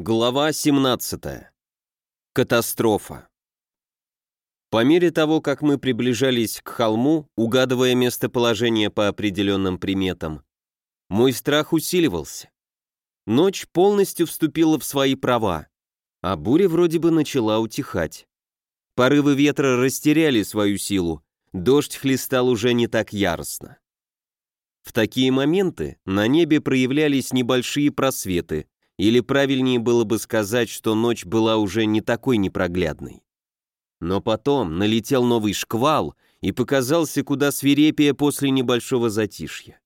Глава 17. Катастрофа. По мере того, как мы приближались к холму, угадывая местоположение по определенным приметам, мой страх усиливался. Ночь полностью вступила в свои права, а буря вроде бы начала утихать. Порывы ветра растеряли свою силу, дождь хлестал уже не так яростно. В такие моменты на небе проявлялись небольшие просветы, или правильнее было бы сказать, что ночь была уже не такой непроглядной. Но потом налетел новый шквал и показался куда свирепее после небольшого затишья.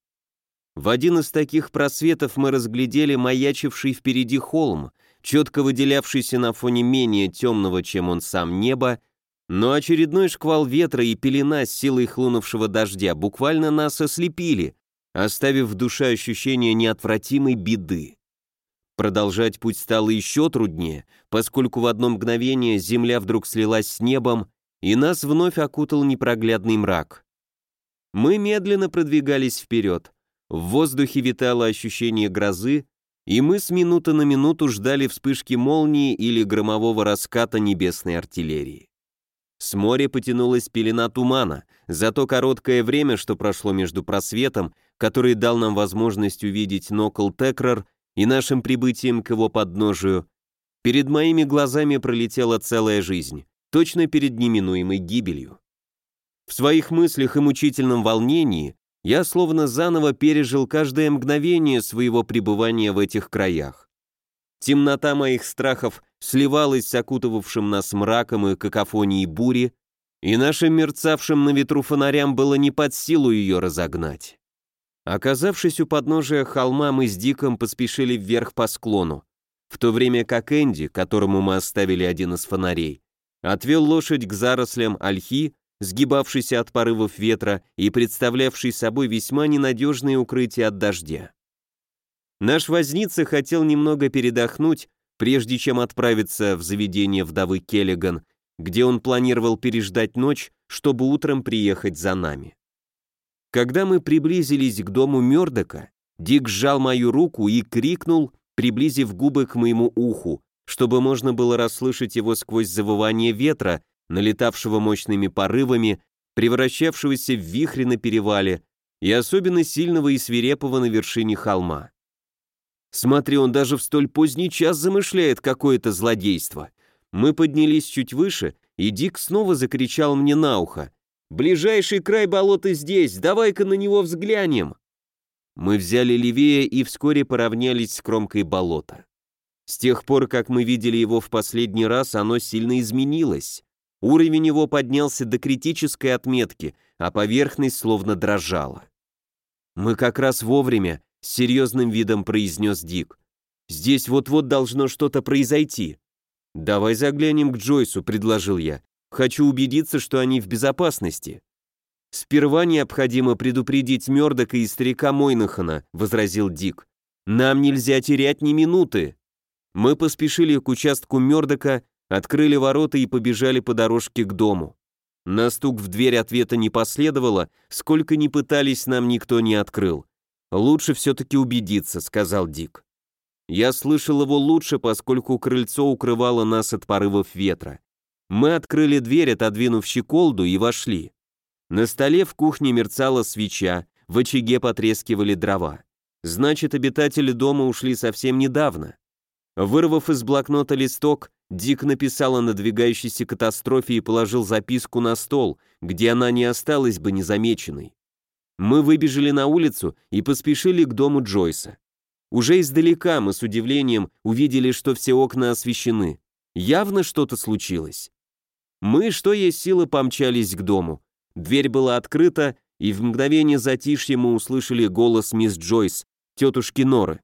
В один из таких просветов мы разглядели маячивший впереди холм, четко выделявшийся на фоне менее темного, чем он сам неба, но очередной шквал ветра и пелена с силой хлынувшего дождя буквально нас ослепили, оставив в душе ощущение неотвратимой беды. Продолжать путь стало еще труднее, поскольку в одно мгновение земля вдруг слилась с небом, и нас вновь окутал непроглядный мрак. Мы медленно продвигались вперед. В воздухе витало ощущение грозы, и мы с минуты на минуту ждали вспышки молнии или громового раската небесной артиллерии. С моря потянулась пелена тумана, за то короткое время, что прошло между просветом, который дал нам возможность увидеть Нокл Текрор и нашим прибытием к его подножию, перед моими глазами пролетела целая жизнь, точно перед неминуемой гибелью. В своих мыслях и мучительном волнении я словно заново пережил каждое мгновение своего пребывания в этих краях. Темнота моих страхов сливалась с окутывавшим нас мраком и какофонией бури, и нашим мерцавшим на ветру фонарям было не под силу ее разогнать. Оказавшись у подножия холма, мы с Диком поспешили вверх по склону, в то время как Энди, которому мы оставили один из фонарей, отвел лошадь к зарослям ольхи, сгибавшейся от порывов ветра и представлявшей собой весьма ненадежное укрытие от дождя. Наш возница хотел немного передохнуть, прежде чем отправиться в заведение вдовы Келлиган, где он планировал переждать ночь, чтобы утром приехать за нами. Когда мы приблизились к дому Мёрдока, Дик сжал мою руку и крикнул, приблизив губы к моему уху, чтобы можно было расслышать его сквозь завывание ветра, налетавшего мощными порывами, превращавшегося в вихри на перевале и особенно сильного и свирепого на вершине холма. Смотри, он даже в столь поздний час замышляет какое-то злодейство. Мы поднялись чуть выше, и Дик снова закричал мне на ухо. Ближайший край болота здесь, давай-ка на него взглянем. Мы взяли левее и вскоре поравнялись с кромкой болота. С тех пор, как мы видели его в последний раз, оно сильно изменилось. Уровень его поднялся до критической отметки, а поверхность словно дрожала. «Мы как раз вовремя», — с серьезным видом произнес Дик. «Здесь вот-вот должно что-то произойти». «Давай заглянем к Джойсу», — предложил я. Хочу убедиться, что они в безопасности. Сперва необходимо предупредить Мёрдока и старика Мойнахана, возразил Дик. Нам нельзя терять ни минуты. Мы поспешили к участку Мёрдока, открыли ворота и побежали по дорожке к дому. На стук в дверь ответа не последовало, сколько ни пытались, нам никто не открыл. «Лучше все-таки убедиться», — сказал Дик. Я слышал его лучше, поскольку крыльцо укрывало нас от порывов ветра. Мы открыли дверь, отодвинув щеколду, и вошли. На столе в кухне мерцала свеча, в очаге потрескивали дрова. Значит, обитатели дома ушли совсем недавно. Вырвав из блокнота листок, Дик написал о надвигающейся катастрофе и положил записку на стол, где она не осталась бы незамеченной. Мы выбежали на улицу и поспешили к дому Джойса. Уже издалека мы с удивлением увидели, что все окна освещены. Явно что-то случилось. Мы, что есть силы, помчались к дому. Дверь была открыта, и в мгновение затишья мы услышали голос мисс Джойс, тетушки Норы.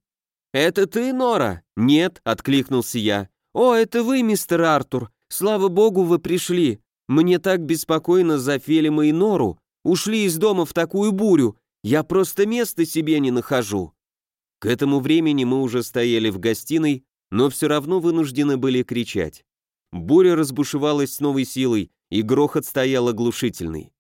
«Это ты, Нора?» «Нет», — откликнулся я. «О, это вы, мистер Артур. Слава богу, вы пришли. Мне так беспокойно за Фелима и Нору. Ушли из дома в такую бурю. Я просто места себе не нахожу». К этому времени мы уже стояли в гостиной, но все равно вынуждены были кричать. Буря разбушевалась с новой силой, и грохот стоял оглушительный.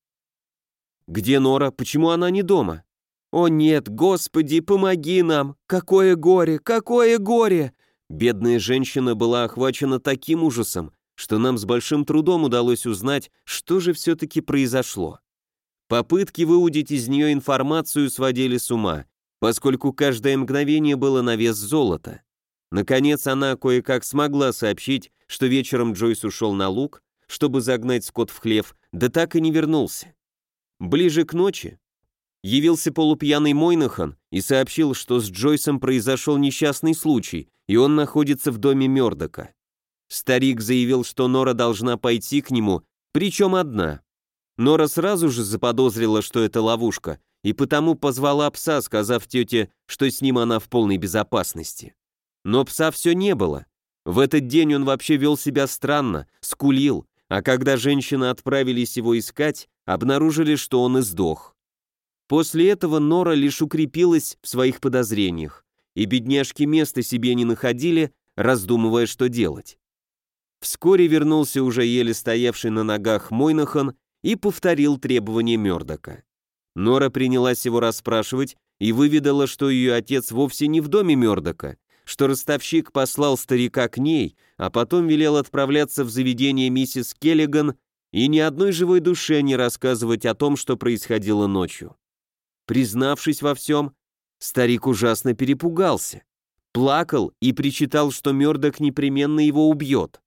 «Где Нора? Почему она не дома?» «О нет, Господи, помоги нам! Какое горе, какое горе! Бедная женщина была охвачена таким ужасом, что нам с большим трудом удалось узнать, что же все-таки произошло. Попытки выудить из нее информацию сводили с ума, поскольку каждое мгновение было на вес золота. Наконец она кое-как смогла сообщить, что вечером Джойс ушел на луг, чтобы загнать скот в хлев, да так и не вернулся. Ближе к ночи явился полупьяный Мойнахан и сообщил, что с Джойсом произошел несчастный случай, и он находится в доме Мёрдока. Старик заявил, что Нора должна пойти к нему, причем одна. Нора сразу же заподозрила, что это ловушка, и потому позвала пса, сказав тете, что с ним она в полной безопасности. Но пса все не было. В этот день он вообще вел себя странно, скулил, а когда женщины отправились его искать, обнаружили, что он издох. После этого Нора лишь укрепилась в своих подозрениях, и бедняжки места себе не находили, раздумывая, что делать. Вскоре вернулся уже еле стоявший на ногах Мойнахан и повторил требования Мёрдока. Нора принялась его расспрашивать и выведала, что ее отец вовсе не в доме Мёрдока, что ростовщик послал старика к ней, а потом велел отправляться в заведение миссис Келлиган и ни одной живой душе не рассказывать о том, что происходило ночью. Признавшись во всем, старик ужасно перепугался, плакал и причитал, что Мёрдок непременно его убьет.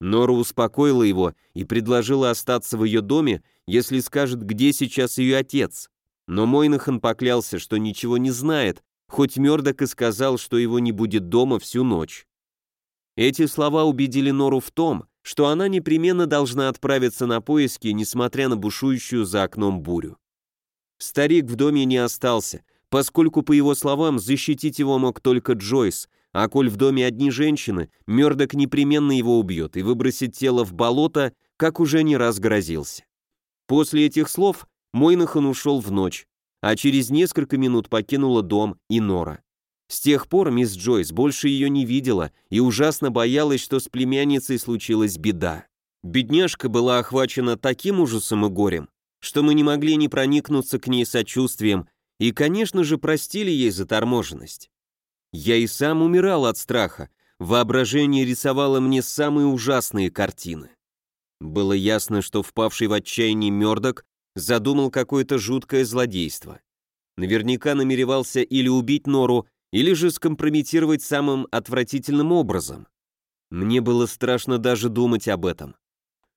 Нора успокоила его и предложила остаться в ее доме, если скажет, где сейчас ее отец. Но Мойнахан поклялся, что ничего не знает, хоть Мёрдок и сказал, что его не будет дома всю ночь. Эти слова убедили Нору в том, что она непременно должна отправиться на поиски, несмотря на бушующую за окном бурю. Старик в доме не остался, поскольку, по его словам, защитить его мог только Джойс, а коль в доме одни женщины, Мёрдок непременно его убьет и выбросит тело в болото, как уже не раз грозился. После этих слов Мойнахан ушел в ночь, а через несколько минут покинула дом и Нора. С тех пор мисс Джойс больше ее не видела и ужасно боялась, что с племянницей случилась беда. Бедняжка была охвачена таким ужасом и горем, что мы не могли не проникнуться к ней сочувствием и, конечно же, простили ей заторможенность. Я и сам умирал от страха. Воображение рисовало мне самые ужасные картины. Было ясно, что впавший в отчаяние Мёрдок задумал какое-то жуткое злодейство. Наверняка намеревался или убить Нору, или же скомпрометировать самым отвратительным образом. Мне было страшно даже думать об этом.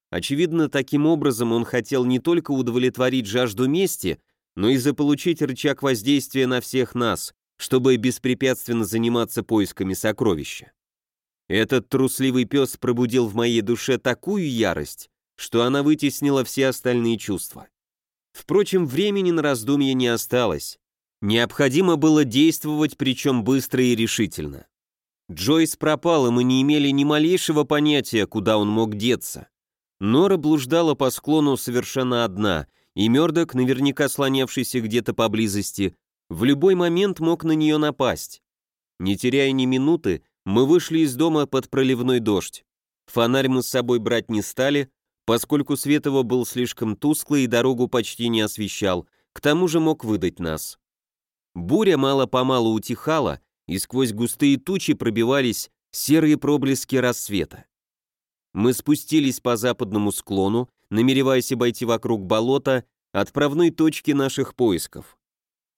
Очевидно, таким образом он хотел не только удовлетворить жажду мести, но и заполучить рычаг воздействия на всех нас, чтобы беспрепятственно заниматься поисками сокровища. Этот трусливый пес пробудил в моей душе такую ярость, что она вытеснила все остальные чувства. Впрочем, времени на раздумье не осталось. Необходимо было действовать, причем быстро и решительно. Джойс пропал, и мы не имели ни малейшего понятия, куда он мог деться. Нора блуждала по склону совершенно одна, и Мёрдок, наверняка слонявшийся где-то поблизости, в любой момент мог на нее напасть. Не теряя ни минуты, мы вышли из дома под проливной дождь. Фонарь мы с собой брать не стали, поскольку свет его был слишком тусклый и дорогу почти не освещал, к тому же мог выдать нас. Буря мало-помалу утихала, и сквозь густые тучи пробивались серые проблески рассвета. Мы спустились по западному склону, намереваясь обойти вокруг болота, отправной точки наших поисков.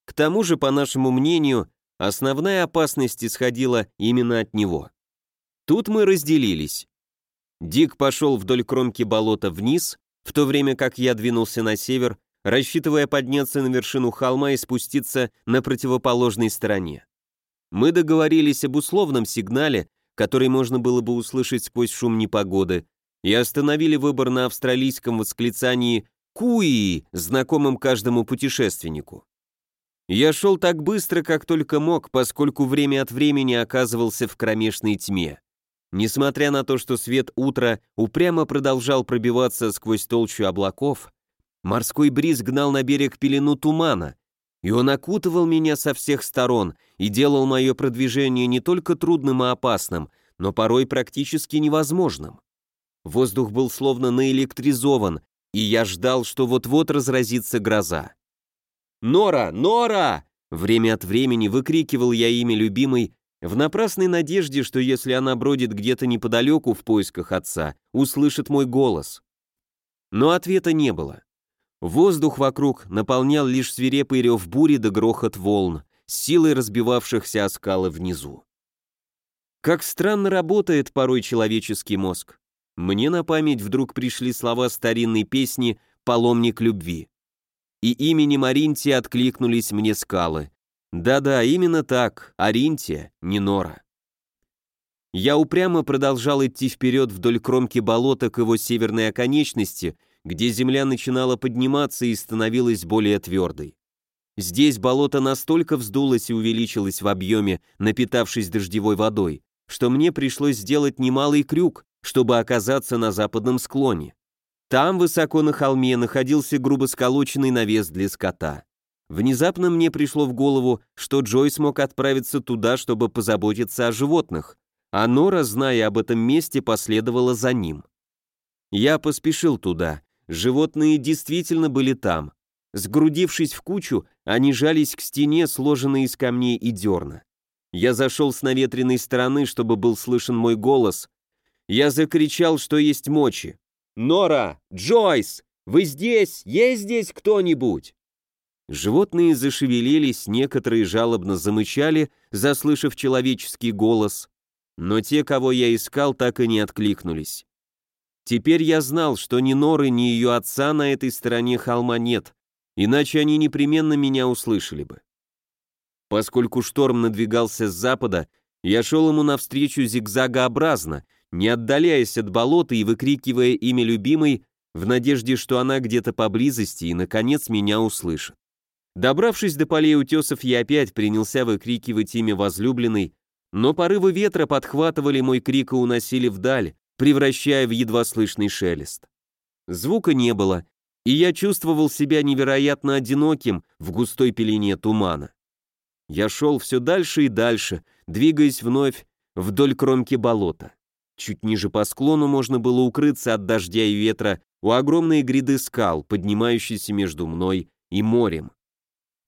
К тому же, по нашему мнению, основная опасность исходила именно от него. Тут мы разделились. Дик пошел вдоль кромки болота вниз, в то время как я двинулся на север, рассчитывая подняться на вершину холма и спуститься на противоположной стороне. Мы договорились об условном сигнале, который можно было бы услышать сквозь шум непогоды, и остановили выбор на австралийском восклицании «Куи», знакомым каждому путешественнику. Я шел так быстро, как только мог, поскольку время от времени оказывался в кромешной тьме. Несмотря на то, что свет утра упрямо продолжал пробиваться сквозь толщу облаков, морской бриз гнал на берег пелену тумана, и он окутывал меня со всех сторон и делал мое продвижение не только трудным и опасным, но порой практически невозможным. Воздух был словно наэлектризован, и я ждал, что вот-вот разразится гроза. «Нора! Нора!» Время от времени выкрикивал я имя любимой, в напрасной надежде, что если она бродит где-то неподалеку в поисках отца, услышит мой голос. Но ответа не было. Воздух вокруг наполнял лишь свирепый рев бури да грохот волн, силой разбивавшихся о скалы внизу. Как странно работает порой человеческий мозг. Мне на память вдруг пришли слова старинной песни «Паломник любви». И именем Аринтия откликнулись мне скалы. Да-да, именно так, Аринтия, не Нора. Я упрямо продолжал идти вперед вдоль кромки болота к его северной оконечности, где земля начинала подниматься и становилась более твердой. Здесь болото настолько вздулось и увеличилось в объеме, напитавшись дождевой водой, что мне пришлось сделать немалый крюк, чтобы оказаться на западном склоне. Там, высоко на холме, находился грубо сколоченный навес для скота. Внезапно мне пришло в голову, что Джой смог отправиться туда, чтобы позаботиться о животных, а Нора, зная об этом месте, последовала за ним. Я поспешил туда. Животные действительно были там. Сгрудившись в кучу, они жались к стене, сложенной из камней и дерна. Я зашел с наветренной стороны, чтобы был слышен мой голос. Я закричал, что есть мочи. «Нора! Джойс! Вы здесь? Есть здесь кто-нибудь?» Животные зашевелились, некоторые жалобно замычали, заслышав человеческий голос, но те, кого я искал, так и не откликнулись. Теперь я знал, что ни Норы, ни ее отца на этой стороне холма нет, иначе они непременно меня услышали бы. Поскольку шторм надвигался с запада, я шел ему навстречу зигзагообразно, не отдаляясь от болота и выкрикивая имя любимой в надежде, что она где-то поблизости и, наконец, меня услышит. Добравшись до полей утесов, я опять принялся выкрикивать имя возлюбленной, но порывы ветра подхватывали мой крик и уносили вдаль, превращая в едва слышный шелест. Звука не было, и я чувствовал себя невероятно одиноким в густой пелене тумана. Я шел все дальше и дальше, двигаясь вновь вдоль кромки болота. Чуть ниже по склону можно было укрыться от дождя и ветра у огромной гряды скал, поднимающейся между мной и морем.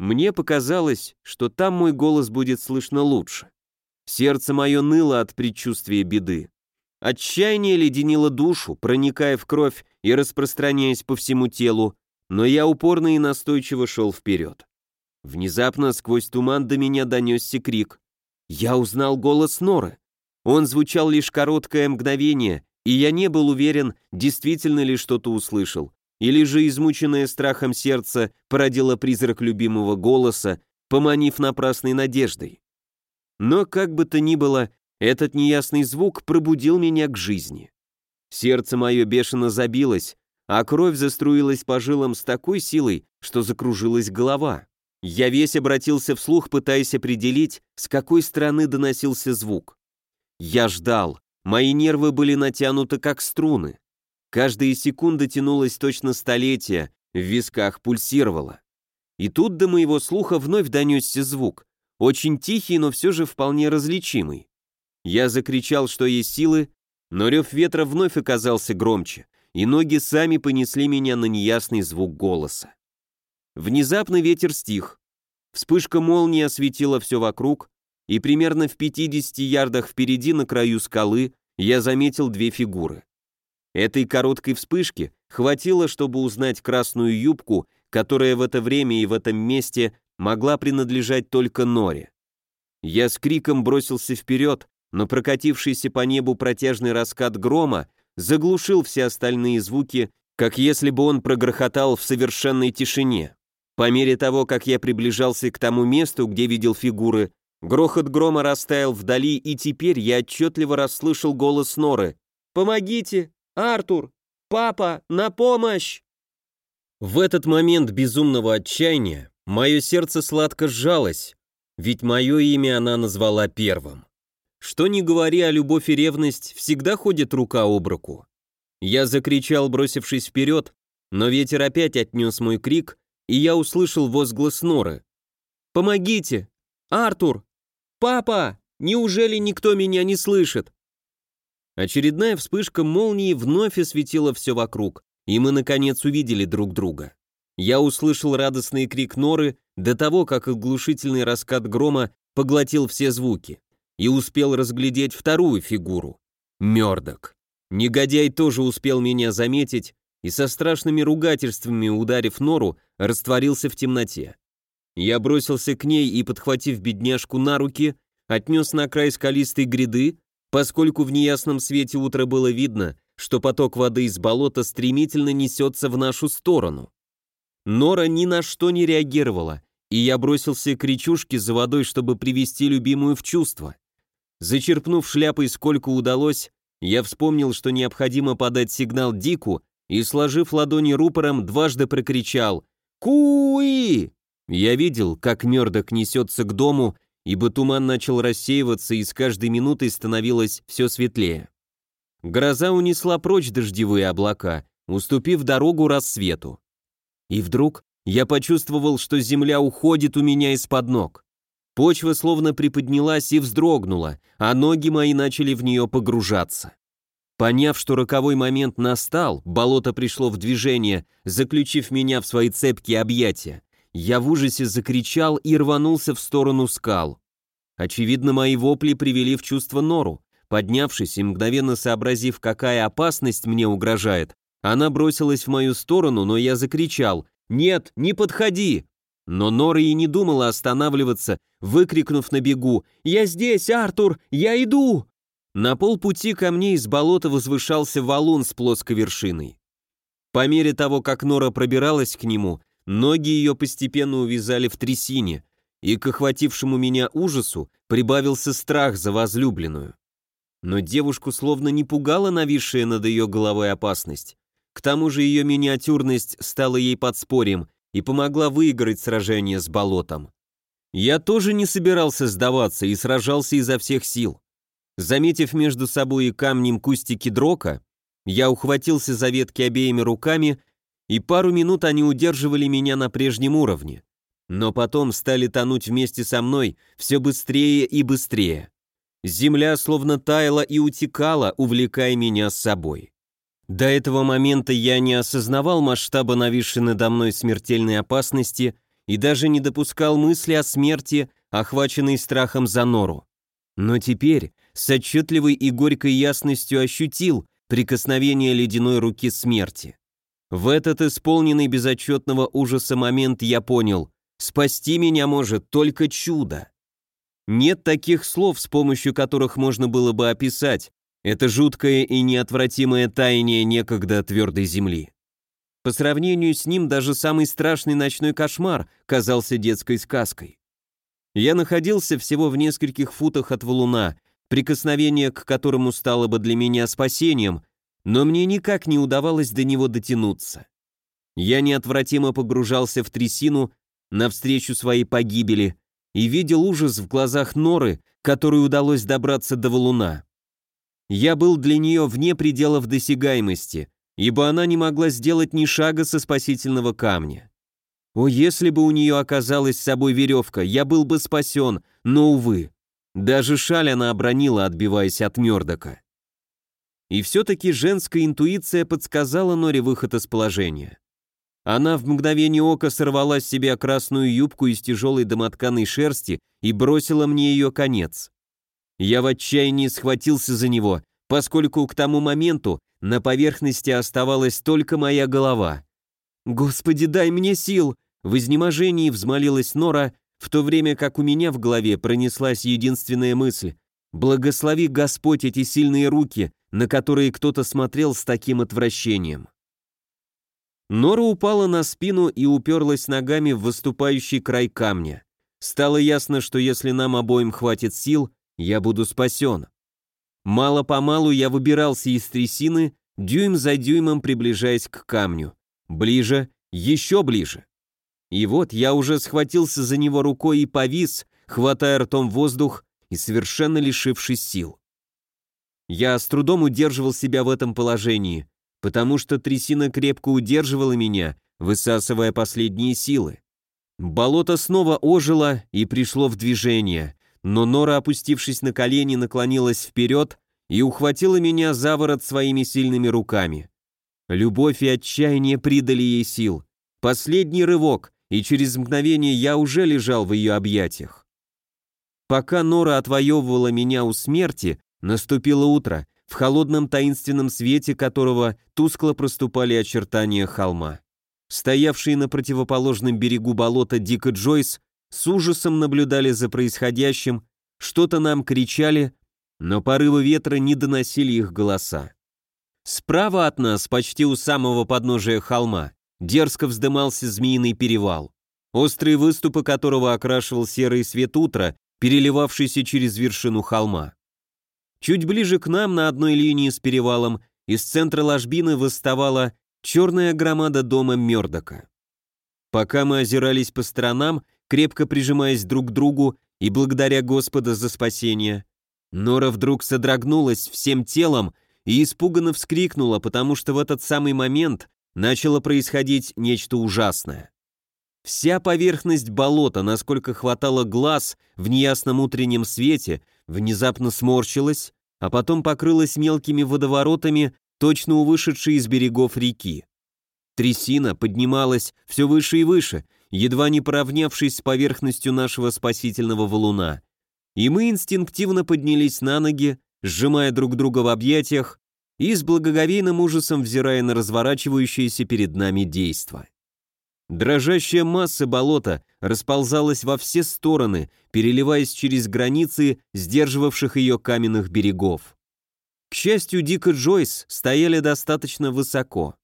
Мне показалось, что там мой голос будет слышно лучше. Сердце мое ныло от предчувствия беды. Отчаяние леденило душу, проникая в кровь и распространяясь по всему телу, но я упорно и настойчиво шел вперед. Внезапно сквозь туман до меня донесся крик. Я узнал голос Норы. Он звучал лишь короткое мгновение, и я не был уверен, действительно ли что-то услышал. Или же измученное страхом сердце породило призрак любимого голоса, поманив напрасной надеждой. Но как бы то ни было, этот неясный звук пробудил меня к жизни. Сердце мое бешено забилось, а кровь заструилась по жилам с такой силой, что закружилась голова. Я весь обратился вслух, пытаясь определить, с какой стороны доносился звук. Я ждал, мои нервы были натянуты как струны. Каждая секунда тянулась точно столетия, в висках пульсировало. И тут до моего слуха вновь донесся звук, очень тихий, но все же вполне различимый. Я закричал, что есть силы, но рев ветра вновь оказался громче, и ноги сами понесли меня на неясный звук голоса. Внезапно ветер стих. Вспышка молнии осветила все вокруг, и примерно в 50 ярдах впереди на краю скалы я заметил две фигуры. Этой короткой вспышки хватило, чтобы узнать красную юбку, которая в это время и в этом месте могла принадлежать только Норе. Я с криком бросился вперед, но прокатившийся по небу протяжный раскат грома заглушил все остальные звуки, как если бы он прогрохотал в совершенной тишине. По мере того, как я приближался к тому месту, где видел фигуры, грохот грома растаял вдали, и теперь я отчетливо расслышал голос Норы. «Помогите! Артур! Папа, на помощь!» В этот момент безумного отчаяния мое сердце сладко сжалось, ведь мое имя она назвала первым. Что ни говори, а любовь и ревность всегда ходят рука об руку. Я закричал, бросившись вперед, но ветер опять отнес мой крик, и я услышал возглас Норы. «Помогите! Артур! Папа! Неужели никто меня не слышит?» Очередная вспышка молнии вновь осветила все вокруг, и мы, наконец, увидели друг друга. Я услышал радостный крик Норы до того, как оглушительный раскат грома поглотил все звуки. и успел разглядеть вторую фигуру. Мёрдок. Негодяй тоже успел меня заметить и со страшными ругательствами, ударив нору, растворился в темноте. Я бросился к ней и, подхватив бедняжку на руки, отнес на край скалистой гряды, поскольку в неясном свете утра было видно, что поток воды из болота стремительно несется в нашу сторону. Нора ни на что не реагировала, и я бросился к речушке за водой, чтобы привести любимую в чувство. Зачерпнув шляпой сколько удалось, я вспомнил, что необходимо подать сигнал Дику, и, сложив ладони рупором, дважды прокричал «Куи!». Я видел, как Мёрдок несется к дому, ибо туман начал рассеиваться, и с каждой минутой становилось все светлее. Гроза унесла прочь дождевые облака, уступив дорогу рассвету. И вдруг я почувствовал, что земля уходит у меня из-под ног. Почва словно приподнялась и вздрогнула, а ноги мои начали в нее погружаться. Поняв, что роковой момент настал, болото пришло в движение, заключив меня в свои цепкие объятия. Я в ужасе закричал и рванулся в сторону скал. Очевидно, мои вопли привели в чувство нору. Поднявшись и мгновенно сообразив, какая опасность мне угрожает, она бросилась в мою сторону, но я закричал «Нет, не подходи!» Но Нора и не думала останавливаться, выкрикнув на бегу «Я здесь, Артур! Я иду!» На полпути ко мне из болота возвышался валун с плоской вершиной. По мере того, как Нора пробиралась к нему, ноги ее постепенно увязали в трясине, и к охватившему меня ужасу прибавился страх за возлюбленную. Но девушку словно не пугала нависшая над ее головой опасность. К тому же ее миниатюрность стала ей подспорьем и помогла выиграть сражение с болотом. Я тоже не собирался сдаваться и сражался изо всех сил. Заметив между собой и камнем кустики дрока, я ухватился за ветки обеими руками, и пару минут они удерживали меня на прежнем уровне. Но потом стали тонуть вместе со мной все быстрее и быстрее. Земля словно таяла и утекала, увлекая меня с собой. До этого момента я не осознавал масштаба нависшей надо мной смертельной опасности и даже не допускал мысли о смерти, охваченной страхом за нору. Но теперь с отчетливой и горькой ясностью ощутил прикосновение ледяной руки смерти. В этот исполненный безотчетного ужаса момент я понял, спасти меня может только чудо. Нет таких слов, с помощью которых можно было бы описать, это жуткое и неотвратимое таяние некогда твердой земли. По сравнению с ним даже самый страшный ночной кошмар казался детской сказкой. Я находился всего в нескольких футах от валуна, прикосновение к которому стало бы для меня спасением, но мне никак не удавалось до него дотянуться. Я неотвратимо погружался в трясину навстречу своей погибели и видел ужас в глазах Норы, которой удалось добраться до валуна. Я был для нее вне пределов досягаемости, ибо она не могла сделать ни шага со спасительного камня. О, если бы у нее оказалась с собой веревка, я был бы спасен, но, увы. Даже шаль она обронила, отбиваясь от Мёрдока. И все-таки женская интуиция подсказала Норе выход из положения. Она в мгновение ока сорвала с себя красную юбку из тяжелой домотканой шерсти и бросила мне ее конец. Я в отчаянии схватился за него, поскольку к тому моменту на поверхности оставалась только моя голова. «Господи, дай мне сил!» В изнеможении взмолилась Нора, в то время как у меня в голове пронеслась единственная мысль. «Благослови Господь эти сильные руки, на которые кто-то смотрел с таким отвращением». Нора упала на спину и уперлась ногами в выступающий край камня. Стало ясно, что если нам обоим хватит сил, я буду спасен. Мало-помалу я выбирался из трясины, дюйм за дюймом приближаясь к камню. Ближе, еще ближе. И вот я уже схватился за него рукой и повис, хватая ртом воздух и совершенно лишившись сил. Я с трудом удерживал себя в этом положении, потому что трясина крепко удерживала меня, высасывая последние силы. Болото снова ожило и пришло в движение но Нора, опустившись на колени, наклонилась вперед и ухватила меня за ворот своими сильными руками. Любовь и отчаяние придали ей сил. Последний рывок, и через мгновение я уже лежал в ее объятиях. Пока Нора отвоевывала меня у смерти, наступило утро, в холодном таинственном свете которого тускло проступали очертания холма. Стоявшие на противоположном берегу болота Дик и Джойс с ужасом наблюдали за происходящим, что-то нам кричали, но порывы ветра не доносили их голоса. Справа от нас, почти у самого подножия холма, дерзко вздымался змеиный перевал, острые выступы которого окрашивал серый свет утра, переливавшийся через вершину холма. Чуть ближе к нам, на одной линии с перевалом, из центра ложбины восставала черная громада дома Мёрдока. Пока мы озирались по сторонам, крепко прижимаясь друг к другу и благодаря Господа за спасение, Нора вдруг содрогнулась всем телом и испуганно вскрикнула, потому что в этот самый момент начало происходить нечто ужасное. Вся поверхность болота, насколько хватало глаз в неясном утреннем свете, внезапно сморщилась, а потом покрылась мелкими водоворотами, точно у вышедшей из берегов реки. Трясина поднималась все выше и выше, едва не поравнявшись с поверхностью нашего спасительного валуна. И мы инстинктивно поднялись на ноги, сжимая друг друга в объятиях и с благоговейным ужасом взирая на разворачивающееся перед нами действо. Дрожащая масса болота расползалась во все стороны, переливаясь через границы сдерживавших ее каменных берегов. К счастью, Дик и Джойс стояли достаточно высоко.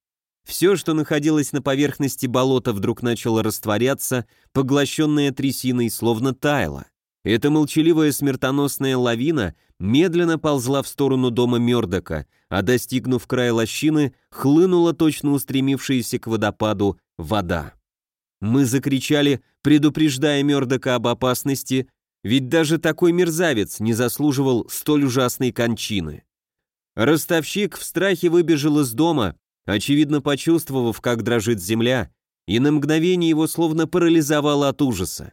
Все, что находилось на поверхности болота, вдруг начало растворяться, поглощенное трясиной, словно таяло. Эта молчаливая смертоносная лавина медленно ползла в сторону дома Мёрдока, а достигнув края лощины, хлынула точно устремившаяся к водопаду вода. Мы закричали, предупреждая Мёрдока об опасности, ведь даже такой мерзавец не заслуживал столь ужасной кончины. Ростовщик в страхе выбежал из дома, очевидно почувствовав, как дрожит земля, и на мгновение его словно парализовало от ужаса.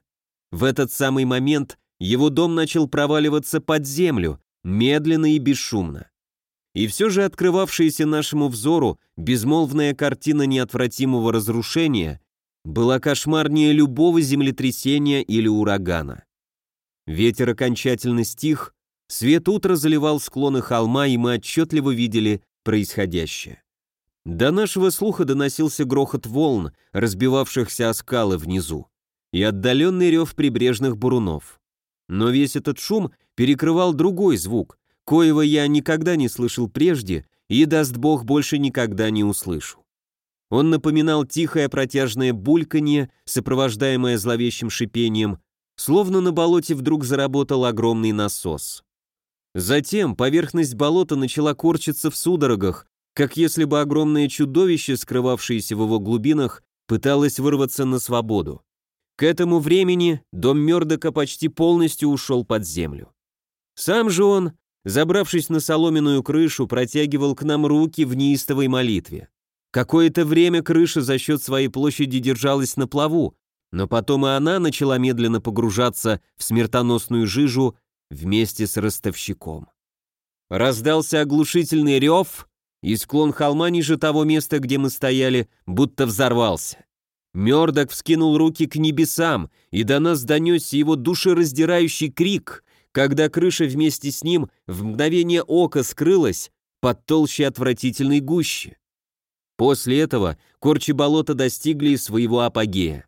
В этот самый момент его дом начал проваливаться под землю, медленно и бесшумно. И все же открывавшаяся нашему взору безмолвная картина неотвратимого разрушения была кошмарнее любого землетрясения или урагана. Ветер окончательно стих, свет утра заливал склоны холма, и мы отчетливо видели происходящее. До нашего слуха доносился грохот волн, разбивавшихся о скалы внизу, и отдаленный рев прибрежных бурунов. Но весь этот шум перекрывал другой звук, коего я никогда не слышал прежде и, даст Бог, больше никогда не услышу. Он напоминал тихое протяжное бульканье, сопровождаемое зловещим шипением, словно на болоте вдруг заработал огромный насос. Затем поверхность болота начала корчиться в судорогах, как если бы огромное чудовище, скрывавшееся в его глубинах, пыталось вырваться на свободу. К этому времени дом Мёрдока почти полностью ушел под землю. Сам же он, забравшись на соломенную крышу, протягивал к нам руки в неистовой молитве. Какое-то время крыша за счет своей площади держалась на плаву, но потом и она начала медленно погружаться в смертоносную жижу вместе с ростовщиком. Раздался оглушительный рев, и склон холма ниже того места, где мы стояли, будто взорвался. Мёрдок вскинул руки к небесам, и до нас донесся его душераздирающий крик, когда крыша вместе с ним в мгновение ока скрылась под толщей отвратительной гущи. После этого корчи болота достигли своего апогея.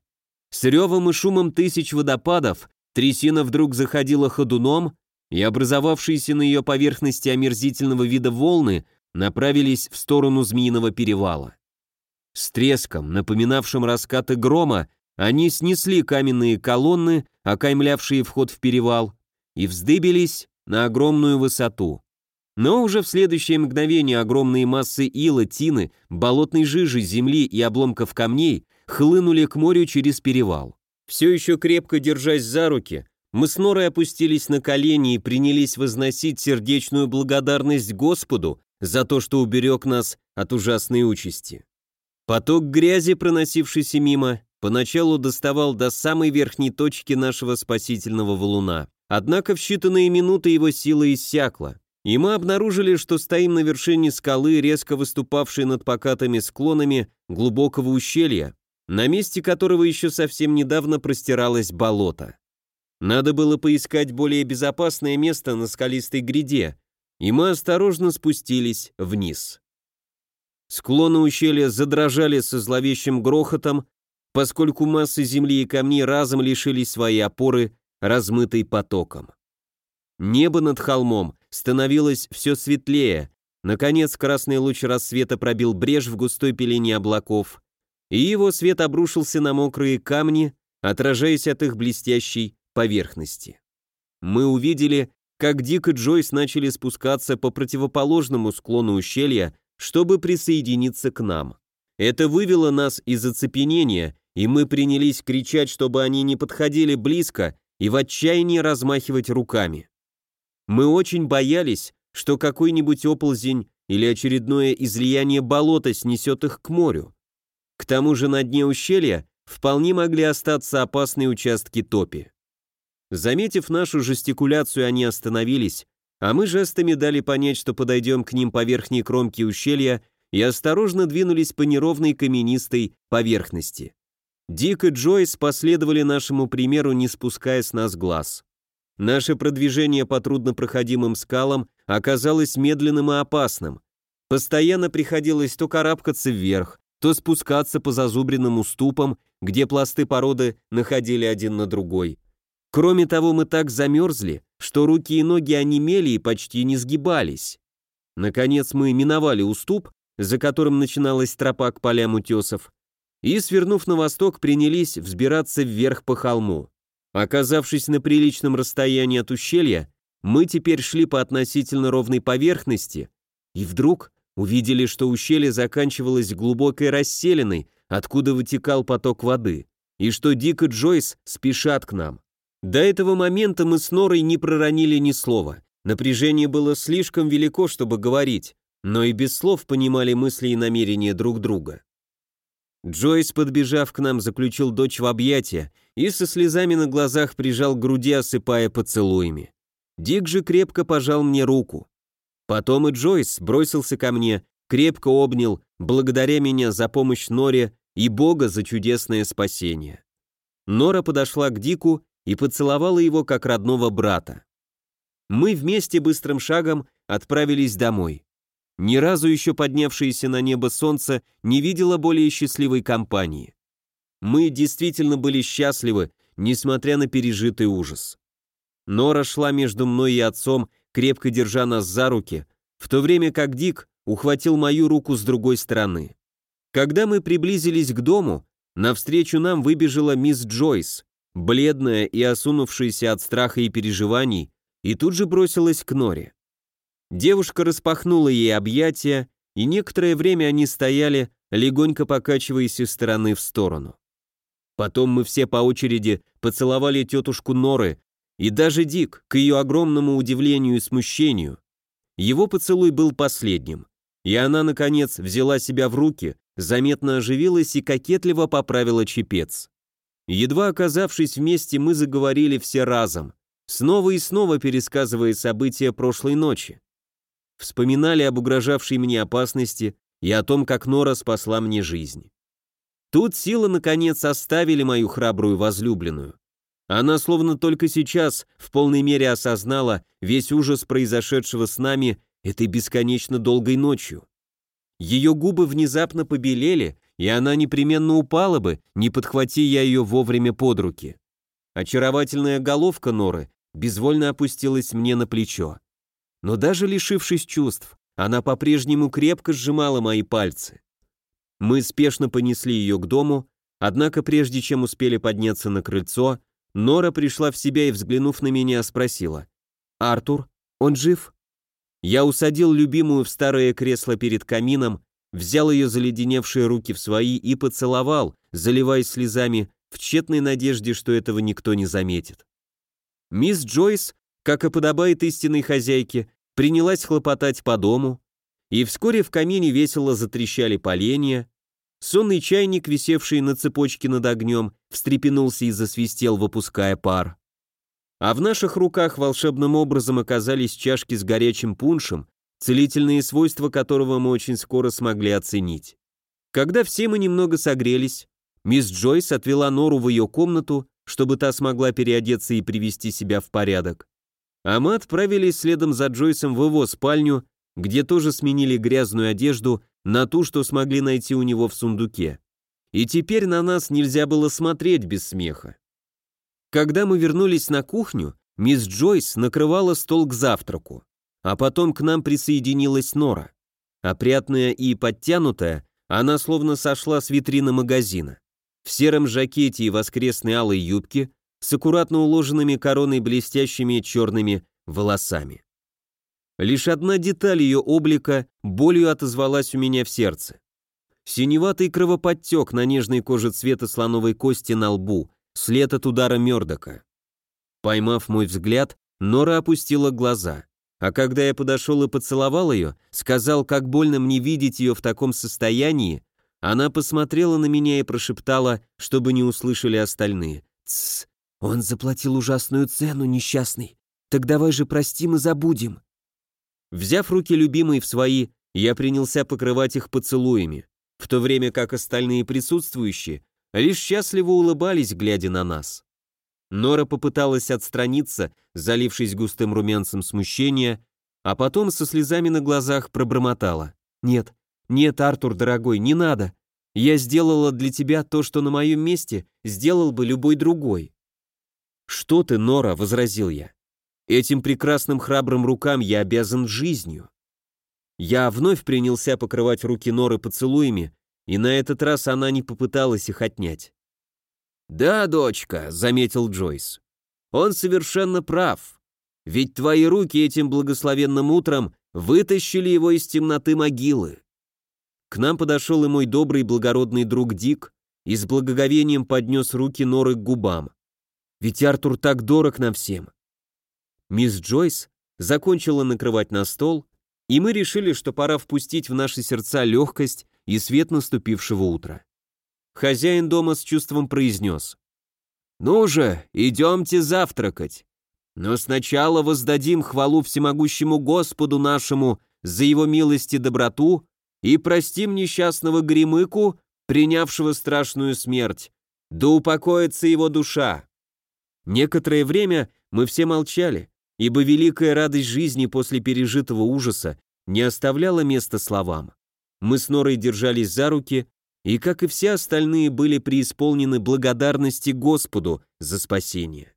С ревом и шумом тысяч водопадов трясина вдруг заходила ходуном, и образовавшиеся на ее поверхности омерзительного вида волны направились в сторону Змеиного перевала. С треском, напоминавшим раскаты грома, они снесли каменные колонны, окаймлявшие вход в перевал, и вздыбились на огромную высоту. Но уже в следующее мгновение огромные массы ила, тины, болотной жижи, земли и обломков камней хлынули к морю через перевал. Все еще крепко держась за руки, мы с Норой опустились на колени и принялись возносить сердечную благодарность Господу за то, что уберег нас от ужасной участи. Поток грязи, проносившийся мимо, поначалу доставал до самой верхней точки нашего спасительного валуна. Однако в считанные минуты его сила иссякла и мы обнаружили, что стоим на вершине скалы, резко выступавшей над покатыми склонами глубокого ущелья, на месте которого еще совсем недавно простиралось болото. Надо было поискать более безопасное место на скалистой гряде, и мы осторожно спустились вниз. Склоны ущелья задрожали со зловещим грохотом, поскольку массы земли и камней разом лишились своей опоры, размытой потоком. Небо над холмом становилось все светлее, наконец красный луч рассвета пробил брешь в густой пелене облаков, и его свет обрушился на мокрые камни, отражаясь от их блестящей поверхности. Мы увидели, как Дик и Джойс начали спускаться по противоположному склону ущелья, чтобы присоединиться к нам. Это вывело нас из оцепенения, и мы принялись кричать, чтобы они не подходили близко и в отчаянии размахивать руками. Мы очень боялись, что какой-нибудь оползень или очередное излияние болота снесет их к морю. К тому же на дне ущелья вполне могли остаться опасные участки топи. Заметив нашу жестикуляцию, они остановились, а мы жестами дали понять, что подойдем к ним по верхней кромке ущелья и осторожно двинулись по неровной каменистой поверхности. Дик и Джойс последовали нашему примеру, не спуская с нас глаз. Наше продвижение по труднопроходимым скалам оказалось медленным и опасным. Постоянно приходилось то карабкаться вверх, то спускаться по зазубренным уступам, где пласты породы находили один на другой. Кроме того, мы так замерзли, что руки и ноги онемели и почти не сгибались. Наконец мы миновали уступ, за которым начиналась тропа к полям утесов, и, свернув на восток, принялись взбираться вверх по холму. Оказавшись на приличном расстоянии от ущелья, мы теперь шли по относительно ровной поверхности, и вдруг увидели, что ущелье заканчивалось глубокой расселенной, откуда вытекал поток воды, и что Дик и Джойс спешат к нам. До этого момента мы с Норой не проронили ни слова. Напряжение было слишком велико, чтобы говорить, но и без слов понимали мысли и намерения друг друга. Джойс, подбежав к нам, заключил дочь в объятия и со слезами на глазах прижал к груди, осыпая поцелуями. Дик же крепко пожал мне руку. Потом и Джойс бросился ко мне, крепко обнял, благодаря меня за помощь Норе и Бога за чудесное спасение. Нора подошла к Дику и поцеловала его как родного брата. Мы вместе быстрым шагом отправились домой. Ни разу еще поднявшееся на небо солнце не видело более счастливой компании. Мы действительно были счастливы, несмотря на пережитый ужас. Нора шла между мной и отцом, крепко держа нас за руки, в то время как Дик ухватил мою руку с другой стороны. Когда мы приблизились к дому, навстречу нам выбежала мисс Джойс, бледная и осунувшаяся от страха и переживаний, и тут же бросилась к Норе. Девушка распахнула ей объятия, и некоторое время они стояли, легонько покачиваясь из стороны в сторону. Потом мы все по очереди поцеловали тетушку Норы, и даже Дик, к ее огромному удивлению и смущению. Его поцелуй был последним, и она, наконец, взяла себя в руки, заметно оживилась и кокетливо поправила чепец. Едва оказавшись вместе, мы заговорили все разом, снова и снова пересказывая события прошлой ночи вспоминали об угрожавшей мне опасности и о том, как Нора спасла мне жизнь. Тут силы, наконец, оставили мою храбрую возлюбленную. Она словно только сейчас в полной мере осознала весь ужас произошедшего с нами этой бесконечно долгой ночью. Ее губы внезапно побелели, и она непременно упала бы, не подхвати я ее вовремя под руки. Очаровательная головка Норы безвольно опустилась мне на плечо. Но даже лишившись чувств, она по-прежнему крепко сжимала мои пальцы. Мы спешно понесли ее к дому, однако прежде чем успели подняться на крыльцо, Нора пришла в себя и, взглянув на меня, спросила. «Артур, он жив?» Я усадил любимую в старое кресло перед камином, взял ее заледеневшие руки в свои и поцеловал, заливаясь слезами, в тщетной надежде, что этого никто не заметит. Мисс Джойс как и подобает истинной хозяйке, принялась хлопотать по дому, и вскоре в камине весело затрещали поленья, сонный чайник, висевший на цепочке над огнем, встрепенулся и засвистел, выпуская пар. А в наших руках волшебным образом оказались чашки с горячим пуншем, целительные свойства которого мы очень скоро смогли оценить. Когда все мы немного согрелись, мисс Джойс отвела Нору в ее комнату чтобы та смогла переодеться и привести себя в порядок. А мы отправились следом за Джойсом в его спальню, где тоже сменили грязную одежду на ту, что смогли найти у него в сундуке. И теперь на нас нельзя было смотреть без смеха. Когда мы вернулись на кухню, мисс Джойс накрывала стол к завтраку, а потом к нам присоединилась Нора. Опрятная и подтянутая, она словно сошла с витрины магазина. В сером жакете и воскресной алой юбке с аккуратно уложенными короной блестящими черными волосами. Лишь одна деталь ее облика болью отозвалась у меня в сердце. Синеватый кровоподтек на нежной коже цвета слоновой кости на лбу, след от удара Мёрдока. Поймав мой взгляд, Нора опустила глаза, а когда я подошел и поцеловал ее, сказал, как больно мне видеть ее в таком состоянии, она посмотрела на меня и прошептала, чтобы не услышали остальные. «Тссс, он заплатил ужасную цену, несчастный. Так давай же простим и забудем». Взяв руки любимой в свои, я принялся покрывать их поцелуями, в то время как остальные присутствующие лишь счастливо улыбались, глядя на нас. Нора попыталась отстраниться, залившись густым румянцем смущения, а потом со слезами на глазах пробормотала. «Нет, нет, Артур, дорогой, не надо. Я сделала для тебя то, что на моем месте сделал бы любой другой». «Что ты, Нора?» — возразил я. «Этим прекрасным храбрым рукам я обязан жизнью». Я вновь принялся покрывать руки Норы поцелуями, и на этот раз она не попыталась их отнять. «Да, дочка», — заметил Джойс, — «он совершенно прав. Ведь твои руки этим благословенным утром вытащили его из темноты могилы». К нам подошел и мой добрый благородный друг Дик и с благоговением поднес руки Норы к губам. Ведь Артур так дорог нам всем. Мисс Джойс закончила накрывать на стол, и мы решили, что пора впустить в наши сердца легкость и свет наступившего утра. Хозяин дома с чувством произнес. «Ну же, идемте завтракать. Но сначала воздадим хвалу всемогущему Господу нашему за его милость и доброту и простим несчастного Гремыку, принявшего страшную смерть. Да упокоится его душа». Некоторое время мы все молчали, ибо великая радость жизни после пережитого ужаса не оставляла места словам. Мы с Норой держались за руки, и, как и все остальные, были преисполнены благодарности Господу за спасение.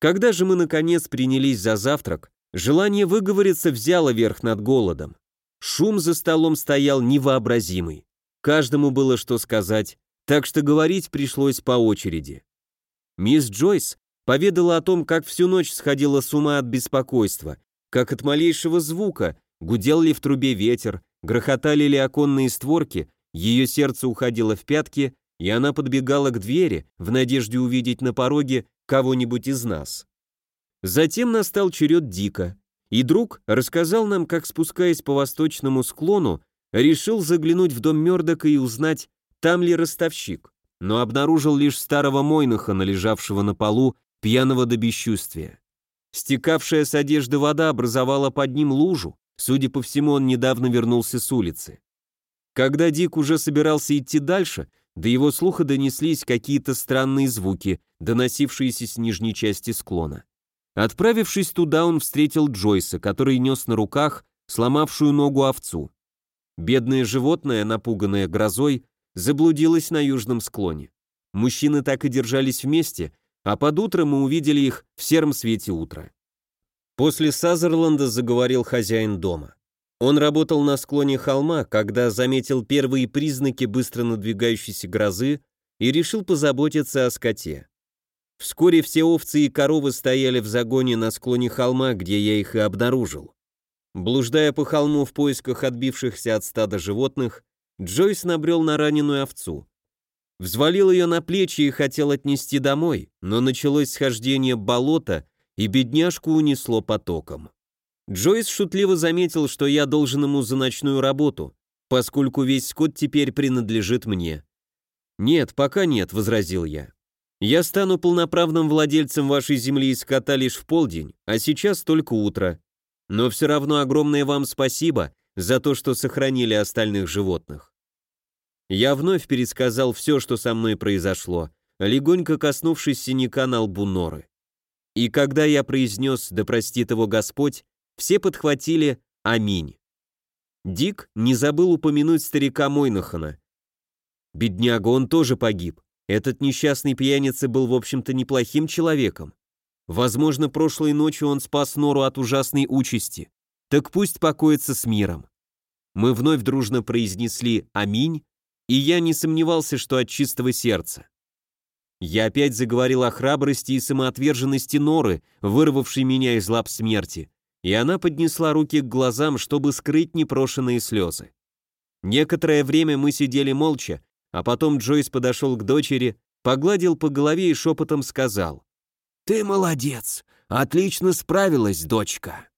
Когда же мы, наконец, принялись за завтрак, желание выговориться взяло верх над голодом. Шум за столом стоял невообразимый. Каждому было что сказать, так что говорить пришлось по очереди. Мисс Джойс поведала о том, как всю ночь сходила с ума от беспокойства, как от малейшего звука, гудел ли в трубе ветер, грохотали ли оконные створки, ее сердце уходило в пятки, и она подбегала к двери в надежде увидеть на пороге кого-нибудь из нас. Затем настал черед Дика, и друг рассказал нам, как, спускаясь по восточному склону, решил заглянуть в дом Мёрдока и узнать, там ли ростовщик, но обнаружил лишь старого Мойнаха, належавшего на полу, пьяного до бесчувствия. Стекавшая с одежды вода образовала под ним лужу, судя по всему, он недавно вернулся с улицы. Когда Дик уже собирался идти дальше, до его слуха донеслись какие-то странные звуки, доносившиеся с нижней части склона. Отправившись туда, он встретил Джойса, который нес на руках сломавшую ногу овцу. Бедное животное, напуганное грозой, заблудилось на южном склоне. Мужчины так и держались вместе, а под утро мы увидели их в сером свете утра. После Сазерленда заговорил хозяин дома. Он работал на склоне холма, когда заметил первые признаки быстро надвигающейся грозы и решил позаботиться о скоте. Вскоре все овцы и коровы стояли в загоне на склоне холма, где я их и обнаружил. Блуждая по холму в поисках отбившихся от стада животных, Джойс набрел на раненую овцу. Взвалил ее на плечи и хотел отнести домой, но началось схождение болота, и бедняжку унесло потоком. Джойс шутливо заметил, что я должен ему за ночную работу, поскольку весь скот теперь принадлежит мне. «Нет, пока нет», — возразил я. «Я стану полноправным владельцем вашей земли и скота лишь в полдень, а сейчас только утро. Но все равно огромное вам спасибо за то, что сохранили остальных животных». Я вновь пересказал все, что со мной произошло, легонько коснувшись синяка на лбу Норы. И когда я произнес «Да простит его Господь», все подхватили «Аминь». Дик не забыл упомянуть старика Мойнахана. Бедняга, он тоже погиб. Этот несчастный пьяница был, в общем-то, неплохим человеком. Возможно, прошлой ночью он спас Нору от ужасной участи. Так пусть покоится с миром. Мы вновь дружно произнесли «Аминь», и я не сомневался, что от чистого сердца. Я опять заговорил о храбрости и самоотверженности Норы, вырвавшей меня из лап смерти, и она поднесла руки к глазам, чтобы скрыть непрошенные слезы. Некоторое время мы сидели молча, а потом Джойс подошел к дочери, погладил по голове и шепотом сказал. «Ты молодец! Отлично справилась, дочка!»